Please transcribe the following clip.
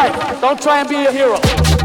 Don't. Don't try and be a hero.